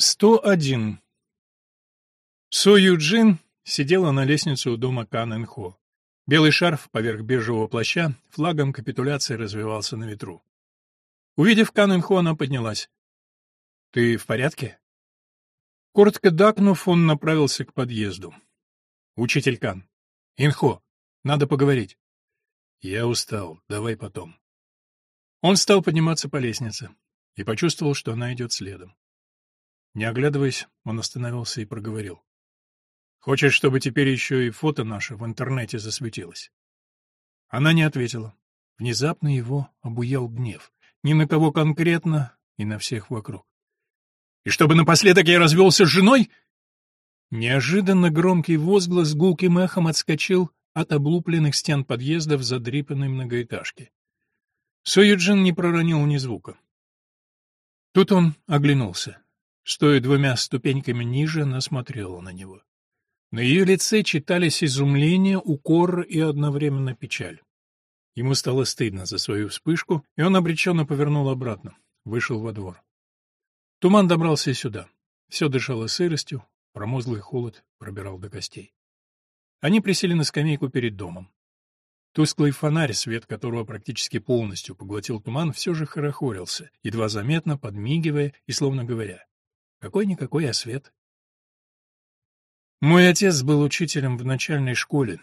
101. Со Юджин сидела на лестнице у дома Кан Эн Хо. Белый шарф поверх бежевого плаща флагом капитуляции развивался на ветру. Увидев Кан Эн Хо, она поднялась. «Ты в порядке?» Коротко дакнув, он направился к подъезду. «Учитель Кан. Инхо, надо поговорить». «Я устал, давай потом». Он стал подниматься по лестнице и почувствовал, что она идет следом. Не оглядываясь, он остановился и проговорил. «Хочешь, чтобы теперь еще и фото наше в интернете засветилось?» Она не ответила. Внезапно его обуял гнев. Ни на кого конкретно и на всех вокруг. «И чтобы напоследок я развелся с женой?» Неожиданно громкий возглас гулким эхом отскочил от облупленных стен подъезда в задрипанной многоэтажке. Союджин не проронил ни звука. Тут он оглянулся. Стоя двумя ступеньками ниже, она смотрела на него. На ее лице читались изумление, укор и одновременно печаль. Ему стало стыдно за свою вспышку, и он обреченно повернул обратно, вышел во двор. Туман добрался сюда. Все дышало сыростью, промозглый холод пробирал до костей. Они присели на скамейку перед домом. Тусклый фонарь, свет которого практически полностью поглотил туман, все же хорохорился, едва заметно подмигивая и словно говоря какой-никакой освет. Мой отец был учителем в начальной школе.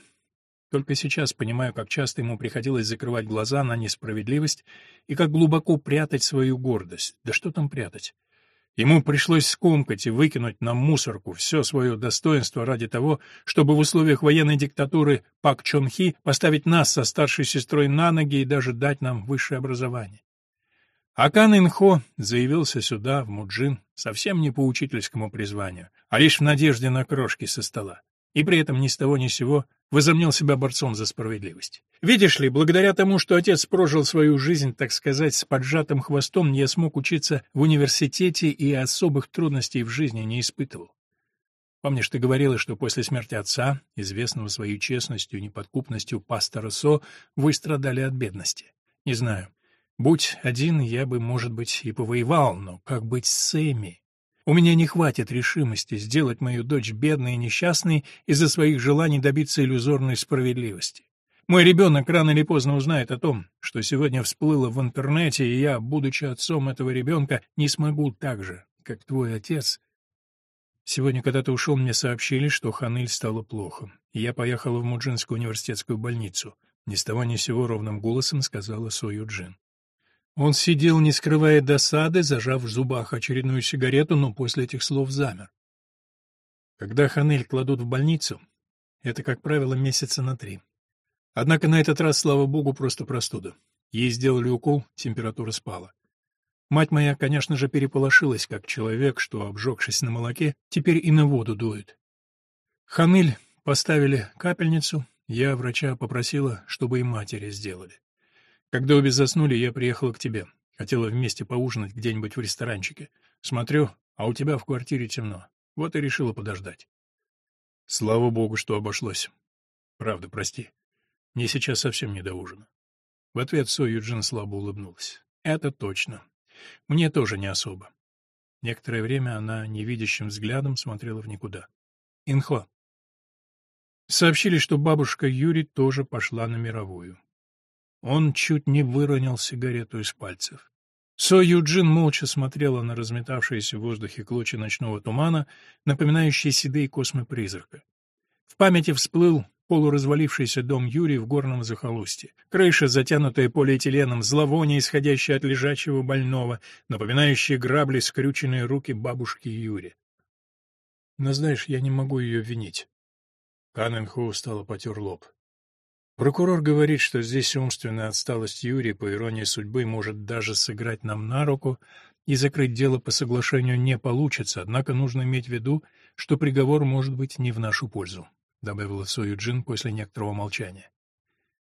Только сейчас понимаю, как часто ему приходилось закрывать глаза на несправедливость и как глубоко прятать свою гордость. Да что там прятать? Ему пришлось скомкать и выкинуть на мусорку все свое достоинство ради того, чтобы в условиях военной диктатуры Пак Чон Хи поставить нас со старшей сестрой на ноги и даже дать нам высшее образование. Акан Инхо заявился сюда, в Муджин, совсем не по учительскому призванию, а лишь в надежде на крошки со стола. И при этом ни с того ни сего возомнил себя борцом за справедливость. Видишь ли, благодаря тому, что отец прожил свою жизнь, так сказать, с поджатым хвостом, я смог учиться в университете и особых трудностей в жизни не испытывал. Помнишь, ты говорила, что после смерти отца, известного своей честностью и неподкупностью пастора Со, вы страдали от бедности? Не знаю. Будь один, я бы, может быть, и повоевал, но как быть с Эми? У меня не хватит решимости сделать мою дочь бедной и несчастной из-за своих желаний добиться иллюзорной справедливости. Мой ребенок рано или поздно узнает о том, что сегодня всплыло в интернете, и я, будучи отцом этого ребенка, не смогу так же, как твой отец. Сегодня, когда ты ушел, мне сообщили, что Ханыль стало плохо, и я поехала в Муджинскую университетскую больницу. Ни с того ни сего ровным голосом сказала Со Юджин. Он сидел, не скрывая досады, зажав в зубах очередную сигарету, но после этих слов замер. Когда Ханель кладут в больницу, это, как правило, месяца на три. Однако на этот раз, слава богу, просто простуда. Ей сделали укол, температура спала. Мать моя, конечно же, переполошилась, как человек, что, обжегшись на молоке, теперь и на воду дует. Ханель поставили капельницу, я врача попросила, чтобы и матери сделали. Когда обе заснули, я приехала к тебе. Хотела вместе поужинать где-нибудь в ресторанчике. Смотрю, а у тебя в квартире темно. Вот и решила подождать. Слава богу, что обошлось. Правда, прости. Мне сейчас совсем не до ужина. В ответ Со Юджин слабо улыбнулась. Это точно. Мне тоже не особо. Некоторое время она невидящим взглядом смотрела в никуда. Инхо. Сообщили, что бабушка Юри тоже пошла на мировую. Он чуть не выронил сигарету из пальцев. Со Юджин молча смотрела на разметавшиеся в воздухе клочья ночного тумана, напоминающие седые космы призрака. В памяти всплыл полуразвалившийся дом Юрия в горном захолустье. Крыша, затянутая полиэтиленом, зловоние, исходящее от лежачего больного, напоминающие грабли скрюченные руки бабушки Юри. Но знаешь, я не могу ее винить. Канненхоу устало потер лоб. Прокурор говорит, что здесь умственная отсталость Юрия, по иронии судьбы, может даже сыграть нам на руку, и закрыть дело по соглашению не получится, однако нужно иметь в виду, что приговор может быть не в нашу пользу, добавила Сою Джин после некоторого молчания.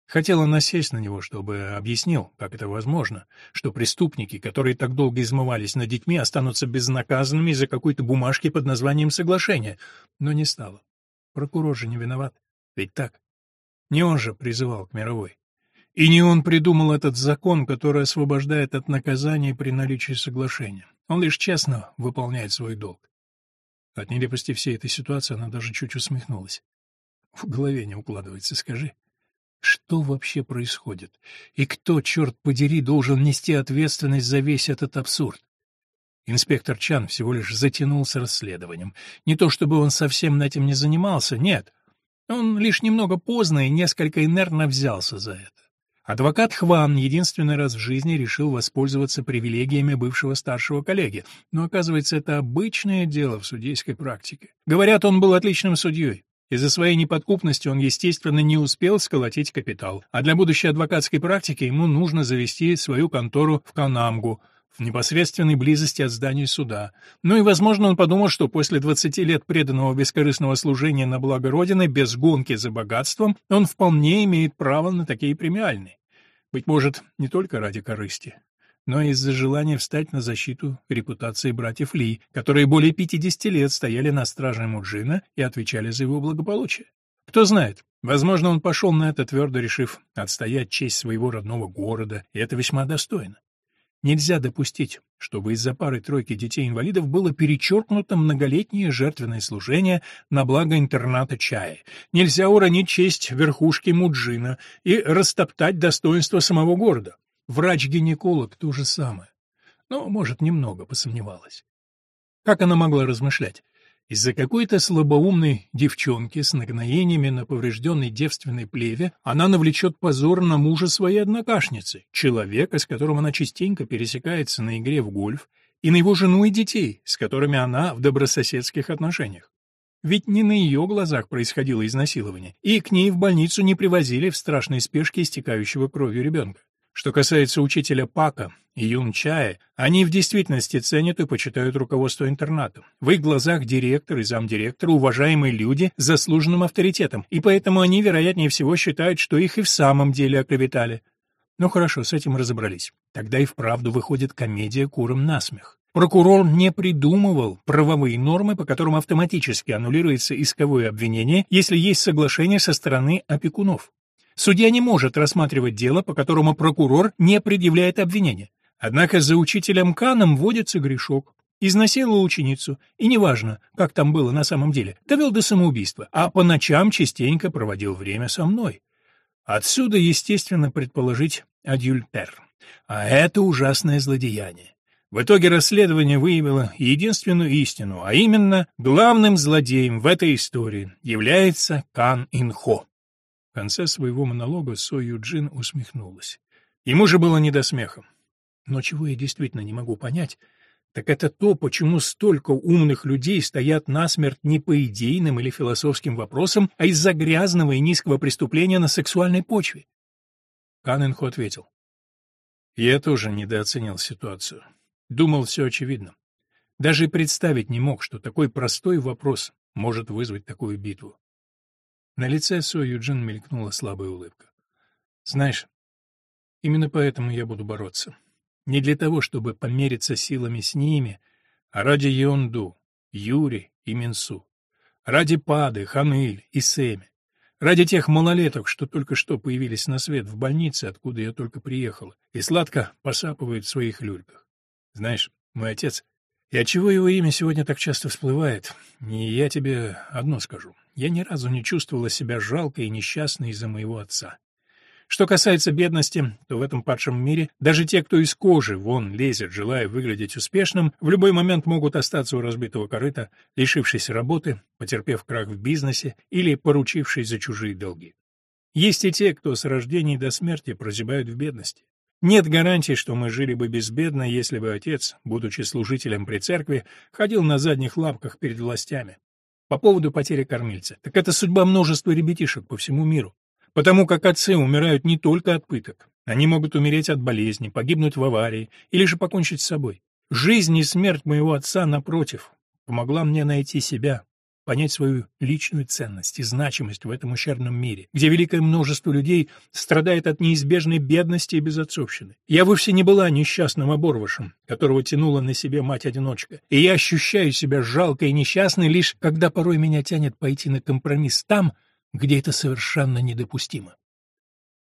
Хотела насесть на него, чтобы объяснил, как это возможно, что преступники, которые так долго измывались над детьми, останутся безнаказанными из-за какой-то бумажки под названием соглашения, но не стало. Прокурор же не виноват. Ведь так? Не он же призывал к мировой. И не он придумал этот закон, который освобождает от наказания при наличии соглашения. Он лишь честно выполняет свой долг. От нелепости всей этой ситуации она даже чуть усмехнулась. В голове не укладывается, скажи. Что вообще происходит? И кто, черт подери, должен нести ответственность за весь этот абсурд? Инспектор Чан всего лишь затянулся расследованием. Не то чтобы он совсем этим не занимался, нет. Он лишь немного поздно и несколько инертно взялся за это. Адвокат Хван единственный раз в жизни решил воспользоваться привилегиями бывшего старшего коллеги, но, оказывается, это обычное дело в судейской практике. Говорят, он был отличным судьей. Из-за своей неподкупности он, естественно, не успел сколотить капитал, а для будущей адвокатской практики ему нужно завести свою контору в Канамгу — в непосредственной близости от здания суда. Ну и, возможно, он подумал, что после 20 лет преданного бескорыстного служения на благо Родины, без гонки за богатством, он вполне имеет право на такие премиальные. Быть может, не только ради корысти, но и из-за желания встать на защиту репутации братьев Ли, которые более 50 лет стояли на страже Муджина и отвечали за его благополучие. Кто знает, возможно, он пошел на это, твердо решив отстоять честь своего родного города, и это весьма достойно. Нельзя допустить, чтобы из-за пары-тройки детей-инвалидов было перечеркнуто многолетнее жертвенное служение на благо интерната чая. Нельзя уронить честь верхушки Муджина и растоптать достоинство самого города. Врач-гинеколог — то же самое. Но, может, немного посомневалась. Как она могла размышлять? Из-за какой-то слабоумной девчонки с нагноениями на поврежденной девственной плеве она навлечет позор на мужа своей однокашницы, человека, с которым она частенько пересекается на игре в гольф, и на его жену и детей, с которыми она в добрососедских отношениях. Ведь не на ее глазах происходило изнасилование, и к ней в больницу не привозили в страшной спешке истекающего кровью ребенка. Что касается учителя Пака и Юн Чая, они в действительности ценят и почитают руководство интерната. В их глазах директор и замдиректора уважаемые люди с заслуженным авторитетом, и поэтому они, вероятнее всего, считают, что их и в самом деле оклеветали. Ну хорошо, с этим разобрались. Тогда и вправду выходит комедия куром насмех. Прокурор не придумывал правовые нормы, по которым автоматически аннулируется исковое обвинение, если есть соглашение со стороны опекунов. Судья не может рассматривать дело, по которому прокурор не предъявляет обвинения. Однако за учителем Каном вводится грешок. Изнасиловал ученицу, и неважно, как там было на самом деле, довел до самоубийства, а по ночам частенько проводил время со мной. Отсюда, естественно, предположить адюльтер. А это ужасное злодеяние. В итоге расследование выявило единственную истину, а именно, главным злодеем в этой истории является Кан Инхо конце своего монолога Со Юджин усмехнулась. Ему же было не до смеха. Но чего я действительно не могу понять, так это то, почему столько умных людей стоят насмерть не по идейным или философским вопросам, а из-за грязного и низкого преступления на сексуальной почве. Каненхо ответил. Я тоже недооценил ситуацию. Думал, все очевидно. Даже представить не мог, что такой простой вопрос может вызвать такую битву. На лице Со Юджин мелькнула слабая улыбка. «Знаешь, именно поэтому я буду бороться. Не для того, чтобы помериться силами с ними, а ради Йонду, Юри и Минсу. Ради Пады, Ханыль и Сэми. Ради тех малолеток, что только что появились на свет в больнице, откуда я только приехала, и сладко посапывают в своих люльках. Знаешь, мой отец... И отчего его имя сегодня так часто всплывает? И я тебе одно скажу я ни разу не чувствовала себя жалкой и несчастной из-за моего отца. Что касается бедности, то в этом падшем мире даже те, кто из кожи вон лезет, желая выглядеть успешным, в любой момент могут остаться у разбитого корыта, лишившись работы, потерпев крах в бизнесе или поручившись за чужие долги. Есть и те, кто с рождения до смерти прозябают в бедности. Нет гарантии, что мы жили бы безбедно, если бы отец, будучи служителем при церкви, ходил на задних лапках перед властями. По поводу потери кормильца. Так это судьба множества ребятишек по всему миру. Потому как отцы умирают не только от пыток. Они могут умереть от болезни, погибнуть в аварии или же покончить с собой. Жизнь и смерть моего отца, напротив, помогла мне найти себя, понять свою личную ценность и значимость в этом ущербном мире, где великое множество людей страдает от неизбежной бедности и безотцовщины. Я вовсе не была несчастным оборвышем, которого тянула на себе мать-одиночка, и я ощущаю себя жалкой и несчастной лишь, когда порой меня тянет пойти на компромисс там, где это совершенно недопустимо.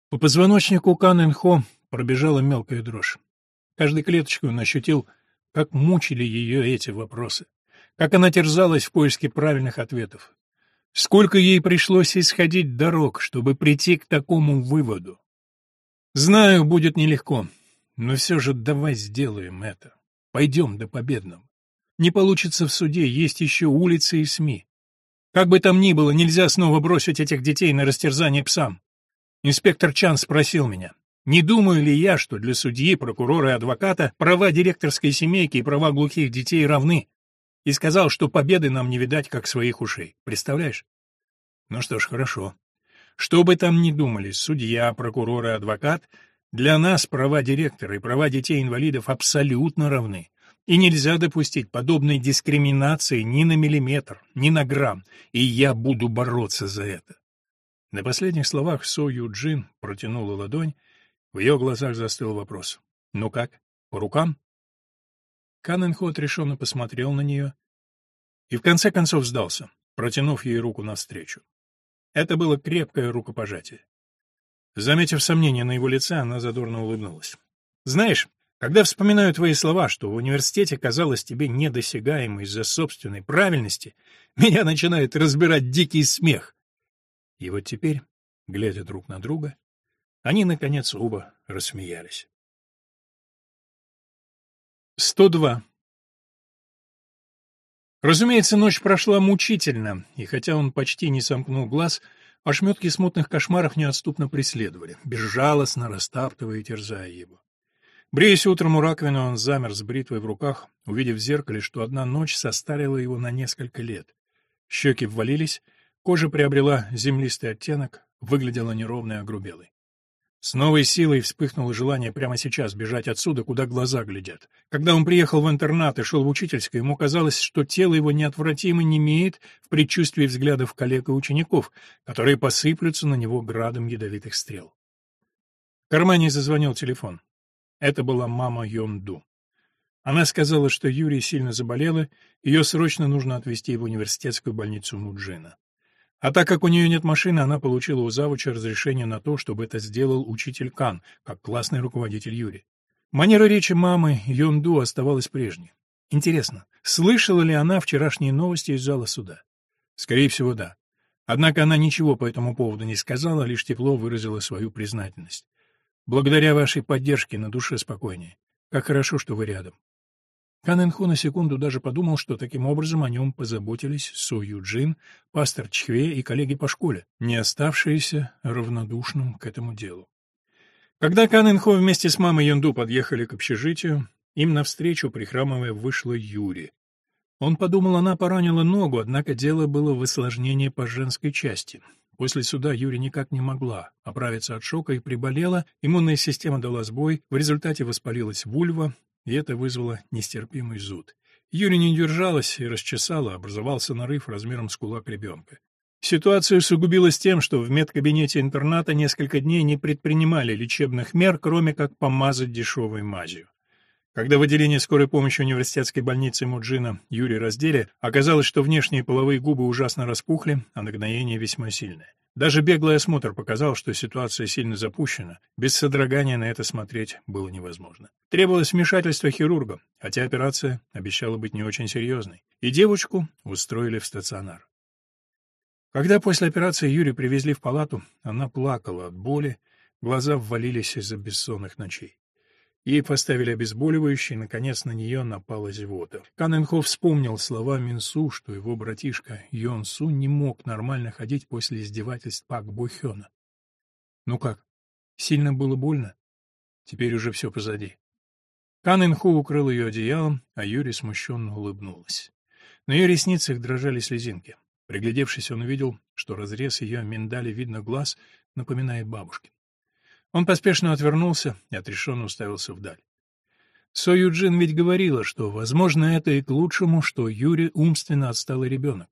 По позвоночнику Канэнхо пробежала мелкая дрожь. Каждой клеточкой он ощутил Как мучили ее эти вопросы. Как она терзалась в поиске правильных ответов. Сколько ей пришлось исходить дорог, чтобы прийти к такому выводу. Знаю, будет нелегко, но все же давай сделаем это. Пойдем до победного. Не получится в суде, есть еще улицы и СМИ. Как бы там ни было, нельзя снова бросить этих детей на растерзание псам. Инспектор Чан спросил меня, не думаю ли я, что для судьи, прокурора и адвоката права директорской семейки и права глухих детей равны, и сказал, что победы нам не видать, как своих ушей. Представляешь? Ну что ж, хорошо. Что бы там ни думали, судья, прокурор и адвокат, для нас права директора и права детей-инвалидов абсолютно равны. И нельзя допустить подобной дискриминации ни на миллиметр, ни на грамм, и я буду бороться за это. На последних словах Со Юджин протянула ладонь, в ее глазах застыл вопрос. «Ну как, по рукам?» Канненхо отрешенно посмотрел на нее и в конце концов сдался, протянув ей руку навстречу. Это было крепкое рукопожатие. Заметив сомнение на его лице, она задорно улыбнулась. «Знаешь, когда вспоминаю твои слова, что в университете казалось тебе недосягаемо из-за собственной правильности, меня начинает разбирать дикий смех». И вот теперь, глядя друг на друга, они, наконец, оба рассмеялись. 102. Разумеется, ночь прошла мучительно, и хотя он почти не сомкнул глаз, ошметки смутных кошмаров неотступно преследовали, безжалостно растаптывая и терзая его. Бреясь утром у раковины, он замер с бритвой в руках, увидев в зеркале, что одна ночь состарила его на несколько лет. Щеки ввалились, кожа приобрела землистый оттенок, выглядела неровной и огрубелой. С новой силой вспыхнуло желание прямо сейчас бежать отсюда, куда глаза глядят. Когда он приехал в интернат и шел в учительское, ему казалось, что тело его неотвратимо немеет в предчувствии взглядов коллег и учеников, которые посыплются на него градом ядовитых стрел. В кармане зазвонил телефон. Это была мама Йонду. Она сказала, что Юрий сильно заболела, ее срочно нужно отвезти в университетскую больницу Муджина. А так как у нее нет машины, она получила у завуча разрешение на то, чтобы это сделал учитель Кан, как классный руководитель Юри. Манера речи мамы Йонду оставалась прежней. Интересно, слышала ли она вчерашние новости из зала суда? Скорее всего, да. Однако она ничего по этому поводу не сказала, лишь тепло выразила свою признательность. Благодаря вашей поддержке на душе спокойнее. Как хорошо, что вы рядом. Канэнхо на секунду даже подумал, что таким образом о нем позаботились Со Юджин, пастор Чхве и коллеги по школе, не оставшиеся равнодушным к этому делу. Когда Канэнхо вместе с мамой Янду подъехали к общежитию, им навстречу, прихрамывая, вышла Юри. Он подумал, она поранила ногу, однако дело было в осложнении по женской части. После суда Юри никак не могла оправиться от шока и приболела, иммунная система дала сбой, в результате воспалилась вульва, и это вызвало нестерпимый зуд. Юля не держалась и расчесала, образовался нарыв размером с кулак ребенка. Ситуация усугубилась тем, что в медкабинете интерната несколько дней не предпринимали лечебных мер, кроме как помазать дешевой мазью. Когда в отделении скорой помощи университетской больницы Муджина Юрий раздели, оказалось, что внешние половые губы ужасно распухли, а нагноение весьма сильное. Даже беглый осмотр показал, что ситуация сильно запущена, без содрогания на это смотреть было невозможно. Требовалось вмешательство хирурга, хотя операция обещала быть не очень серьезной, и девочку устроили в стационар. Когда после операции Юрий привезли в палату, она плакала от боли, глаза ввалились из-за бессонных ночей. Ей поставили обезболивающее, и, наконец, на нее напала зевота. Канненхо вспомнил слова Минсу, что его братишка Йон Су не мог нормально ходить после издевательств Пак Бухёна. Ну как, сильно было больно? Теперь уже все позади. Канненхо укрыл ее одеялом, а Юрий смущенно улыбнулась. На ее ресницах дрожали слезинки. Приглядевшись, он увидел, что разрез ее миндали видно глаз напоминает бабушкин. Он поспешно отвернулся и отрешенно уставился вдаль. Со Юджин ведь говорила, что, возможно, это и к лучшему, что Юрий умственно отсталый ребенок.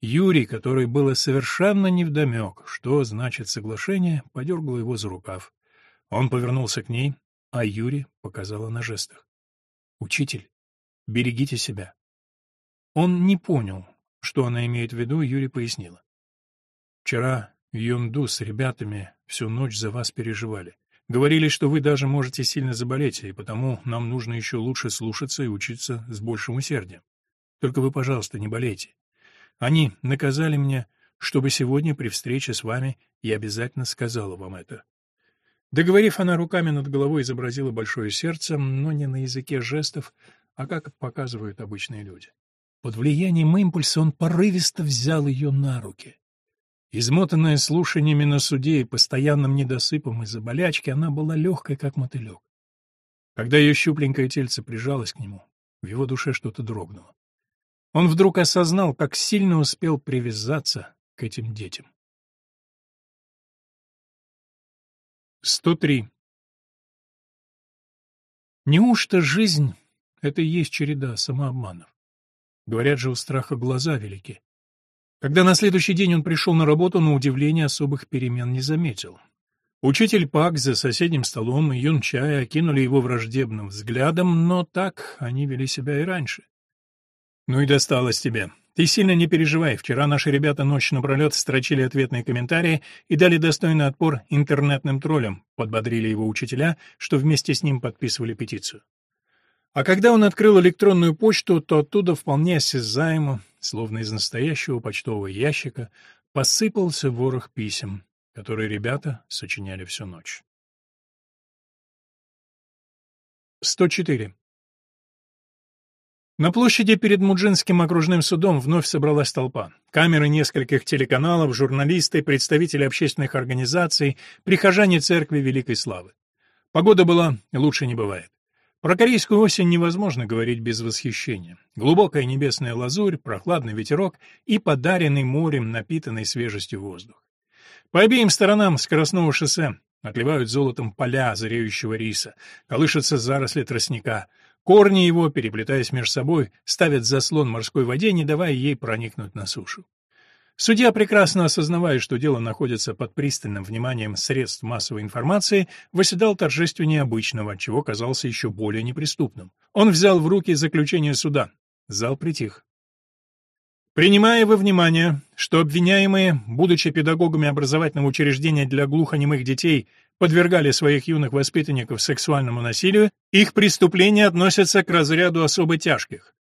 Юрий, который было совершенно невдомек, что значит соглашение, подергал его за рукав. Он повернулся к ней, а Юрий показала на жестах. «Учитель, берегите себя». Он не понял, что она имеет в виду, Юрий пояснила. «Вчера Юнду с ребятами всю ночь за вас переживали. Говорили, что вы даже можете сильно заболеть, и потому нам нужно еще лучше слушаться и учиться с большим усердием. Только вы, пожалуйста, не болейте. Они наказали меня, чтобы сегодня при встрече с вами я обязательно сказала вам это. Договорив, она руками над головой изобразила большое сердце, но не на языке жестов, а как показывают обычные люди. Под влиянием импульса он порывисто взял ее на руки. Измотанная слушаниями на суде и постоянным недосыпом из-за болячки, она была легкой, как мотылек. Когда ее щупленькое тельце прижалось к нему, в его душе что-то дрогнуло. Он вдруг осознал, как сильно успел привязаться к этим детям. 103. Неужто жизнь — это и есть череда самообманов? Говорят же, у страха глаза велики. Когда на следующий день он пришел на работу, на удивление особых перемен не заметил. Учитель Пак за соседним столом и Юн Чай окинули его враждебным взглядом, но так они вели себя и раньше. «Ну и досталось тебе. Ты сильно не переживай. Вчера наши ребята ночь напролет строчили ответные комментарии и дали достойный отпор интернетным троллям», — подбодрили его учителя, что вместе с ним подписывали петицию. А когда он открыл электронную почту, то оттуда вполне осязаемо, словно из настоящего почтового ящика, посыпался ворох писем, которые ребята сочиняли всю ночь. 104. На площади перед Муджинским окружным судом вновь собралась толпа. Камеры нескольких телеканалов, журналисты, представители общественных организаций, прихожане церкви Великой Славы. Погода была лучше не бывает. Про корейскую осень невозможно говорить без восхищения. Глубокая небесная лазурь, прохладный ветерок и подаренный морем напитанный свежестью воздух. По обеим сторонам скоростного шоссе отливают золотом поля зреющего риса, колышутся заросли тростника. Корни его, переплетаясь между собой, ставят заслон морской воде, не давая ей проникнуть на сушу. Судья, прекрасно осознавая, что дело находится под пристальным вниманием средств массовой информации, восседал торжественнее обычного, чего казался еще более неприступным. Он взял в руки заключение суда. Зал притих. Принимая во внимание, что обвиняемые, будучи педагогами образовательного учреждения для глухонемых детей, подвергали своих юных воспитанников сексуальному насилию, их преступления относятся к разряду особо тяжких.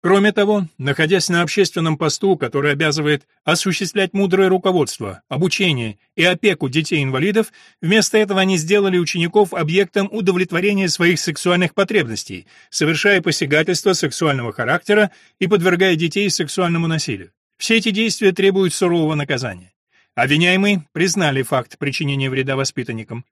Кроме того, находясь на общественном посту, который обязывает осуществлять мудрое руководство, обучение и опеку детей-инвалидов, вместо этого они сделали учеников объектом удовлетворения своих сексуальных потребностей, совершая посягательства сексуального характера и подвергая детей сексуальному насилию. Все эти действия требуют сурового наказания. Обвиняемые признали факт причинения вреда воспитанникам,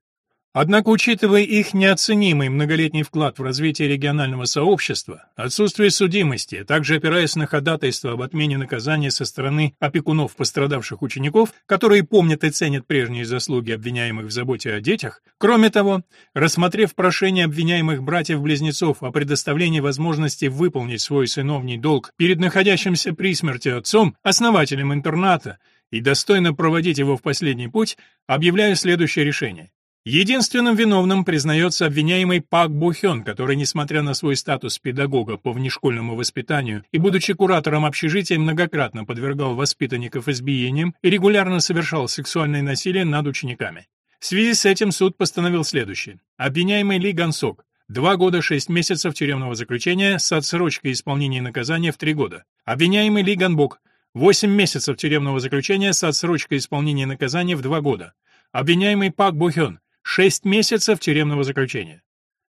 Однако, учитывая их неоценимый многолетний вклад в развитие регионального сообщества, отсутствие судимости, а также опираясь на ходатайство об отмене наказания со стороны опекунов пострадавших учеников, которые помнят и ценят прежние заслуги обвиняемых в заботе о детях, кроме того, рассмотрев прошение обвиняемых братьев-близнецов о предоставлении возможности выполнить свой сыновний долг перед находящимся при смерти отцом, основателем интерната, и достойно проводить его в последний путь, объявляю следующее решение. Единственным виновным признается обвиняемый Пак Бухён, который, несмотря на свой статус педагога по внешкольному воспитанию и будучи куратором общежития, многократно подвергал воспитанников избиениям и регулярно совершал сексуальное насилие над учениками. В связи с этим суд постановил следующее. Обвиняемый Ли Гансок Два года шесть месяцев тюремного заключения с отсрочкой исполнения наказания в три года. Обвиняемый Ли Ганбок. Восемь месяцев тюремного заключения с отсрочкой исполнения наказания в два года. Обвиняемый Пак Бухён. Шесть месяцев тюремного заключения.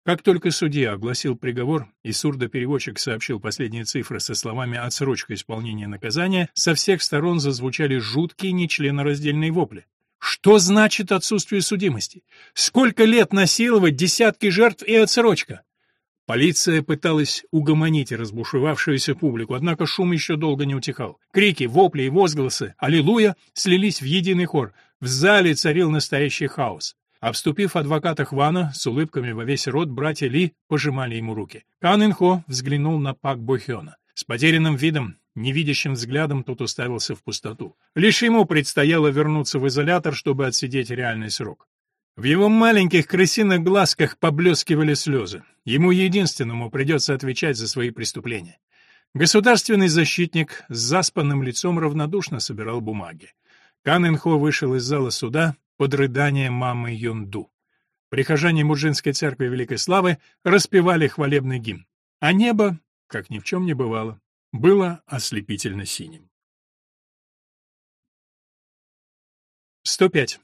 Как только судья огласил приговор и сурдопереводчик сообщил последние цифры со словами «отсрочка исполнения наказания», со всех сторон зазвучали жуткие нечленораздельные вопли. Что значит отсутствие судимости? Сколько лет насиловать десятки жертв и отсрочка? Полиция пыталась угомонить разбушевавшуюся публику, однако шум еще долго не утихал. Крики, вопли и возгласы «Аллилуйя!» слились в единый хор. В зале царил настоящий хаос. Обступив адвоката Хвана, с улыбками во весь рот братья Ли пожимали ему руки. Кан Инхо взглянул на Пак Бохёна. С потерянным видом, невидящим взглядом тот уставился в пустоту. Лишь ему предстояло вернуться в изолятор, чтобы отсидеть реальный срок. В его маленьких крысиных глазках поблескивали слезы. Ему единственному придется отвечать за свои преступления. Государственный защитник с заспанным лицом равнодушно собирал бумаги. Кан Инхо вышел из зала суда, под рыдание мамы Юнду. Прихожане Муджинской церкви Великой Славы распевали хвалебный гимн. А небо, как ни в чем не бывало, было ослепительно синим. 105.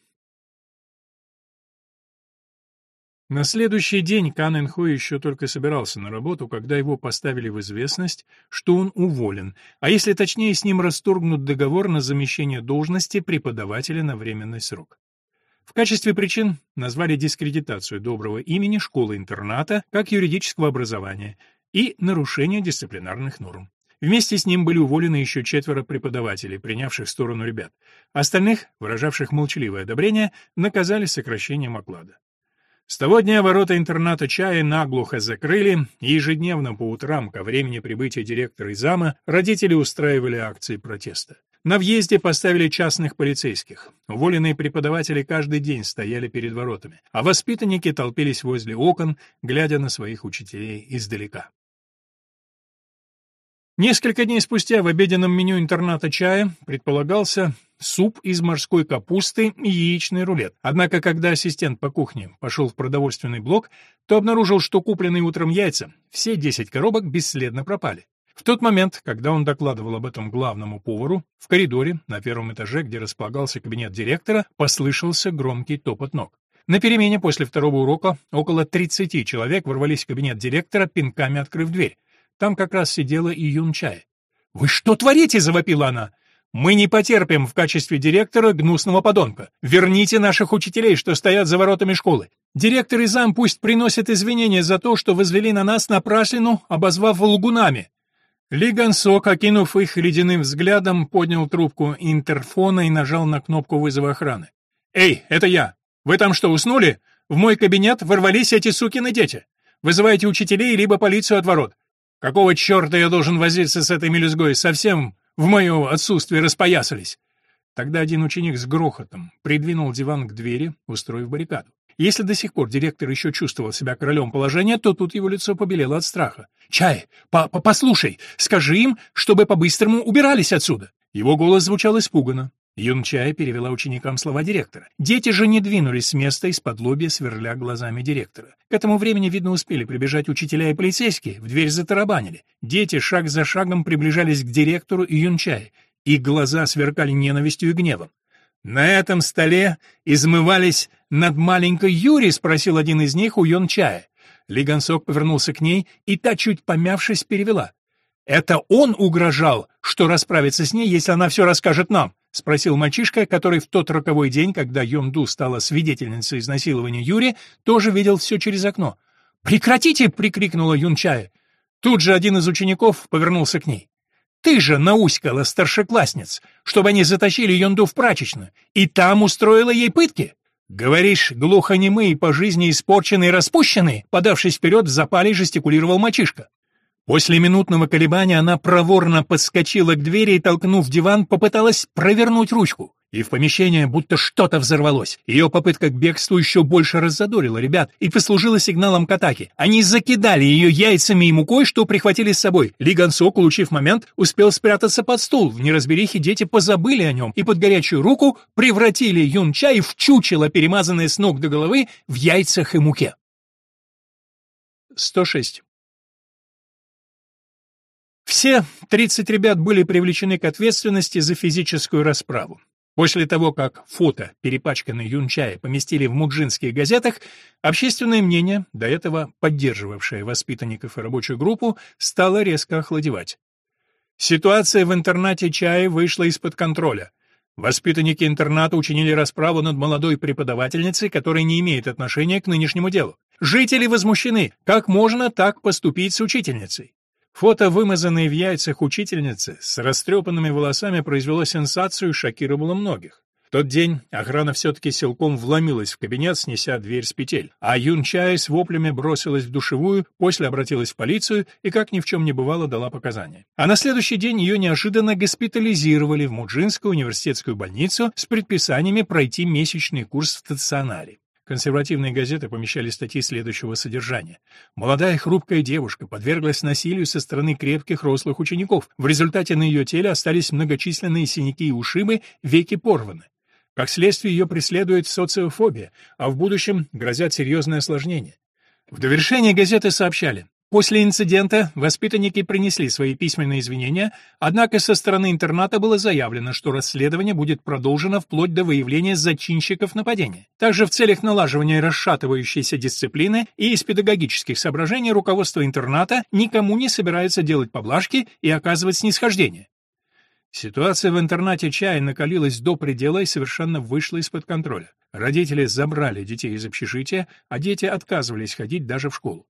На следующий день Кан Энхо еще только собирался на работу, когда его поставили в известность, что он уволен, а если точнее, с ним расторгнут договор на замещение должности преподавателя на временный срок. В качестве причин назвали дискредитацию доброго имени школы-интерната как юридического образования и нарушение дисциплинарных норм. Вместе с ним были уволены еще четверо преподавателей, принявших сторону ребят. Остальных, выражавших молчаливое одобрение, наказали сокращением оклада. С того дня ворота интерната чая наглухо закрыли, и ежедневно по утрам, ко времени прибытия директора и зама, родители устраивали акции протеста. На въезде поставили частных полицейских. Уволенные преподаватели каждый день стояли перед воротами, а воспитанники толпились возле окон, глядя на своих учителей издалека. Несколько дней спустя в обеденном меню интерната чая предполагался суп из морской капусты и яичный рулет. Однако, когда ассистент по кухне пошел в продовольственный блок, то обнаружил, что купленные утром яйца, все 10 коробок бесследно пропали. В тот момент, когда он докладывал об этом главному повару, в коридоре, на первом этаже, где располагался кабинет директора, послышался громкий топот ног. На перемене после второго урока около 30 человек ворвались в кабинет директора, пинками открыв дверь. Там как раз сидела и Юн Чай. «Вы что творите?» — завопила она. «Мы не потерпим в качестве директора гнусного подонка. Верните наших учителей, что стоят за воротами школы. Директор и зам пусть приносят извинения за то, что возвели на нас напраслину, обозвав лгунами». Ли Гансок, окинув их ледяным взглядом, поднял трубку интерфона и нажал на кнопку вызова охраны. «Эй, это я! Вы там что, уснули? В мой кабинет ворвались эти сукины дети. Вызывайте учителей либо полицию от ворот. Какого черта я должен возиться с этой мелюзгой? Совсем в мое отсутствие распоясались. Тогда один ученик с грохотом придвинул диван к двери, устроив баррикаду. Если до сих пор директор еще чувствовал себя королем положения, то тут его лицо побелело от страха. «Чай, по -по послушай, скажи им, чтобы по-быстрому убирались отсюда!» Его голос звучал испуганно. Юнчай перевела ученикам слова директора. Дети же не двинулись с места из-под лобья, сверля глазами директора. К этому времени, видно, успели прибежать учителя и полицейские, в дверь затарабанили. Дети шаг за шагом приближались к директору и Юнчай. Их глаза сверкали ненавистью и гневом. «На этом столе измывались над маленькой Юри?» — спросил один из них у Юнчая. Ли Гансок повернулся к ней, и та, чуть помявшись, перевела. «Это он угрожал, что расправится с ней, если она все расскажет нам?» — спросил мальчишка, который в тот роковой день, когда Йонду стала свидетельницей изнасилования Юри, тоже видел все через окно. «Прекратите!» — прикрикнула Юнчая. Тут же один из учеников повернулся к ней. «Ты же науськала старшеклассниц, чтобы они затащили Йонду в прачечную, и там устроила ей пытки!» «Говоришь, глухонемый, по жизни испорченный и распущенный?» Подавшись вперед, в запале жестикулировал мальчишка. После минутного колебания она проворно подскочила к двери и, толкнув диван, попыталась провернуть ручку. И в помещение будто что-то взорвалось. Ее попытка к бегству еще больше раззадорила ребят и послужила сигналом к атаке. Они закидали ее яйцами и мукой, что прихватили с собой. Ли Гансок, улучив момент, успел спрятаться под стул. В неразберихе дети позабыли о нем и под горячую руку превратили Юн Чай в чучело, перемазанное с ног до головы, в яйцах и муке. 106. Все 30 ребят были привлечены к ответственности за физическую расправу. После того, как фото перепачканной Юнчая поместили в муджинских газетах, общественное мнение, до этого поддерживавшее воспитанников и рабочую группу, стало резко охладевать. Ситуация в интернате Чая вышла из-под контроля. Воспитанники интерната учинили расправу над молодой преподавательницей, которая не имеет отношения к нынешнему делу. Жители возмущены. Как можно так поступить с учительницей? Фото, вымазанной в яйцах учительницы, с растрепанными волосами произвело сенсацию и шокировало многих. В тот день охрана все-таки силком вломилась в кабинет, снеся дверь с петель, а Юн Чай с воплями бросилась в душевую, после обратилась в полицию и, как ни в чем не бывало, дала показания. А на следующий день ее неожиданно госпитализировали в Муджинскую университетскую больницу с предписаниями пройти месячный курс в стационаре. Консервативные газеты помещали статьи следующего содержания. Молодая хрупкая девушка подверглась насилию со стороны крепких рослых учеников. В результате на ее теле остались многочисленные синяки и ушибы, веки порваны. Как следствие, ее преследует социофобия, а в будущем грозят серьезные осложнения. В довершение газеты сообщали, После инцидента воспитанники принесли свои письменные извинения, однако со стороны интерната было заявлено, что расследование будет продолжено вплоть до выявления зачинщиков нападения. Также в целях налаживания расшатывающейся дисциплины и из педагогических соображений руководство интерната никому не собирается делать поблажки и оказывать снисхождение. Ситуация в интернате чая накалилась до предела и совершенно вышла из-под контроля. Родители забрали детей из общежития, а дети отказывались ходить даже в школу.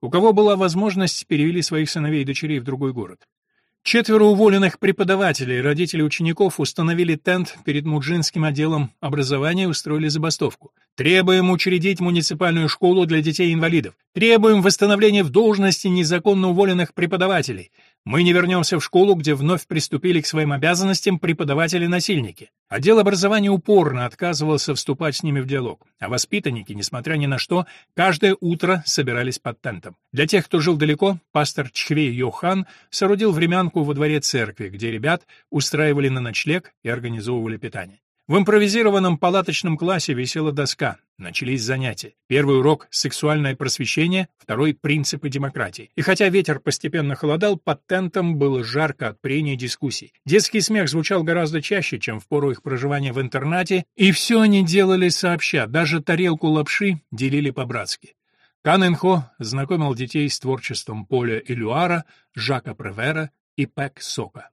У кого была возможность, перевели своих сыновей и дочерей в другой город. Четверо уволенных преподавателей, родители учеников установили тент перед Муджинским отделом образования и устроили забастовку. Требуем учредить муниципальную школу для детей-инвалидов. Требуем восстановления в должности незаконно уволенных преподавателей. Мы не вернемся в школу, где вновь приступили к своим обязанностям преподаватели-насильники. Отдел образования упорно отказывался вступать с ними в диалог, а воспитанники, несмотря ни на что, каждое утро собирались под тентом. Для тех, кто жил далеко, пастор Чхвей Йохан соорудил времянку во дворе церкви, где ребят устраивали на ночлег и организовывали питание. В импровизированном палаточном классе висела доска. Начались занятия. Первый урок — сексуальное просвещение, второй — принципы демократии. И хотя ветер постепенно холодал, под тентом было жарко от прения и дискуссий. Детский смех звучал гораздо чаще, чем в пору их проживания в интернате, и все они делали сообща, даже тарелку лапши делили по-братски. Кан Энхо знакомил детей с творчеством Поля Илюара, Жака Превера и Пэк Сока.